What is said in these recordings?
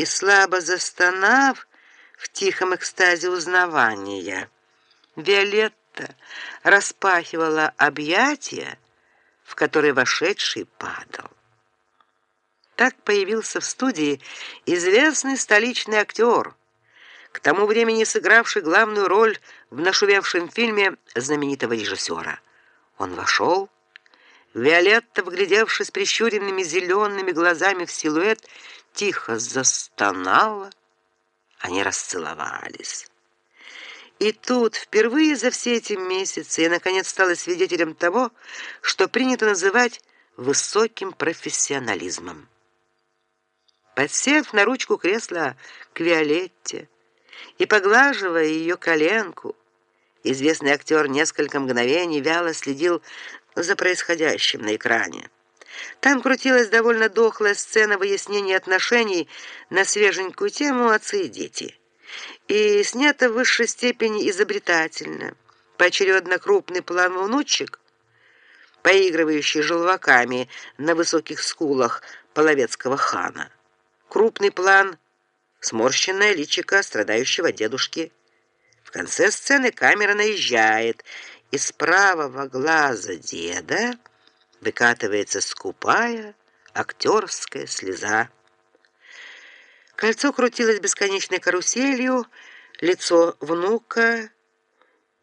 и слабо застонав в тихом экстазе узнавания, Виолетта распахивала объятия, в которые вошедший падал. Так появился в студии известный столичный актер, к тому времени сыгравший главную роль в нашумевшем фильме знаменитого режиссера. Он вошел, Виолетта, вглядевшись прищуренными зелеными глазами в силуэт, тихо застонала. Они расцеловались. И тут впервые за все эти месяцы я наконец стала свидетелем того, что принято называть высоким профессионализмом. Подсев на ручку кресла к Виолетте и поглаживая ее коленку, известный актер несколько мгновений вяло следил за происходящим на экране. Там крутилась довольно дохлая сцена выяснения отношений на свеженькую тему отцы и дети. И снято в высшей степени изобретательно. Поочередно крупный план внучек, поигрывающий желваками на высоких скулах половецкого хана. Крупный план сморщенное личико страдающего дедушки. В конце сцены камера наезжает, из правого глаза деда выкатывается скупая актерская слеза. Кольцо крутилось бесконечной каруселью, лицо внука,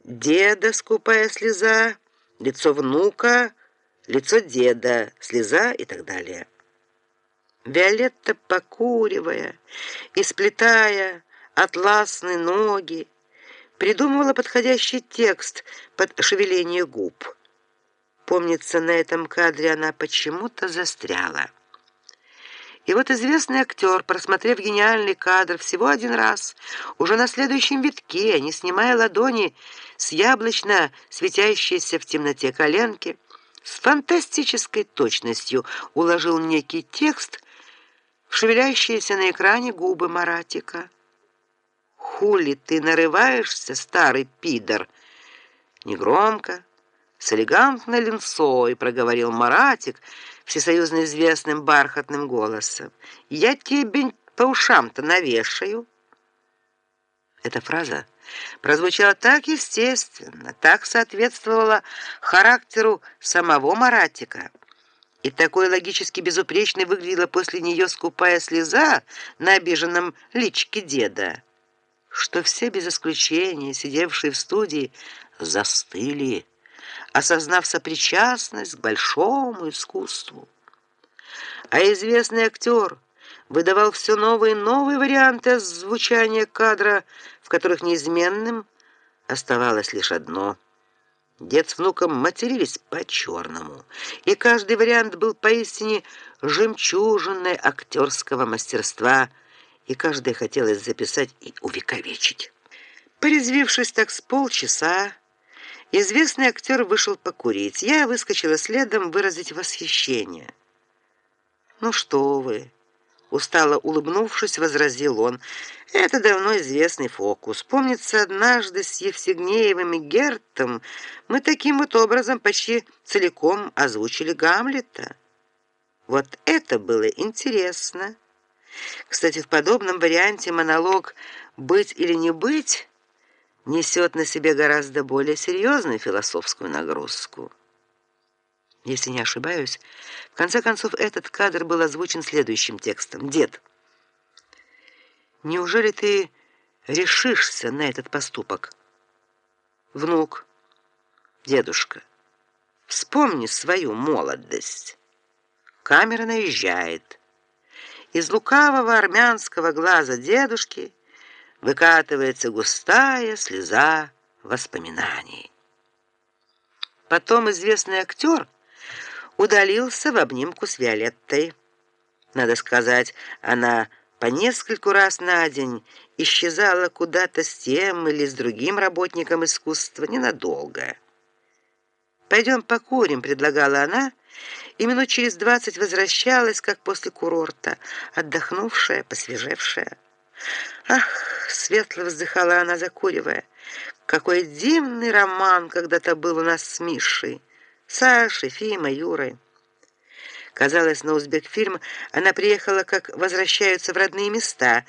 деда скупая слеза, лицо внука, лицо деда, слеза и так далее. Виолетта, покуривая и сплетая атласные ноги, придумывала подходящий текст под шевеление губ. Помнится, на этом кадре она почему-то застряла. И вот известный актер, просмотрев гениальный кадр всего один раз, уже на следующем витке, не снимая ладони с яблочно светящейся в темноте коленки, с фантастической точностью уложил некий текст в шевелящиеся на экране губы Маратика. Хули ты нарываешься, старый пидор? Негромко, с элегантной линцой проговорил Маратик всесоюзно известным бархатным голосом. Я тебе по ушам-то навешаю. Эта фраза прозвучала так естественно, так соответствовала характеру самого Маратика. И такой логически безупречной выглядела после нее скупая слеза на обиженном личике деда что все без исключения, сидевшие в студии, застыли, осознав сопричастность к большому искусству. А известный актер выдавал все новые и новые варианты звучания кадра, в которых неизменным оставалось лишь одно. Дед с внуком матерились по-черному, и каждый вариант был поистине жемчужиной актерского мастерства – и каждый хотелось записать и увековечить. Порезвившись так с полчаса, известный актер вышел покурить. Я выскочила следом выразить восхищение. Ну что вы? устало улыбнувшись, возразил он. Это давно известный фокус. Помнится, однажды с Евсегнеевым и Гертом мы таким вот образом почти целиком озвучили Гамлета. Вот это было интересно. Кстати, в подобном варианте монолог быть или не быть несет на себе гораздо более серьезную философскую нагрузку. Если не ошибаюсь, в конце концов этот кадр был озвучен следующим текстом: Дед, неужели ты решишься на этот поступок? Внук, дедушка, вспомни свою молодость. Камера наезжает. Из лукавого армянского глаза дедушки выкатывается густая слеза воспоминаний. Потом известный актер удалился в обнимку с Виолеттой. Надо сказать, она по нескольку раз на день исчезала куда-то с тем или с другим работником искусства ненадолго. Пойдем покурим, предлагала она и минут через двадцать возвращалась, как после курорта, отдохнувшая, посвежевшая. Ах, светло вздыхала она, закуривая. Какой дивный роман когда-то был у нас с Мишей, Сашей, Фимой, Юрой. Казалось, на Узбекфильм она приехала как возвращаются в родные места,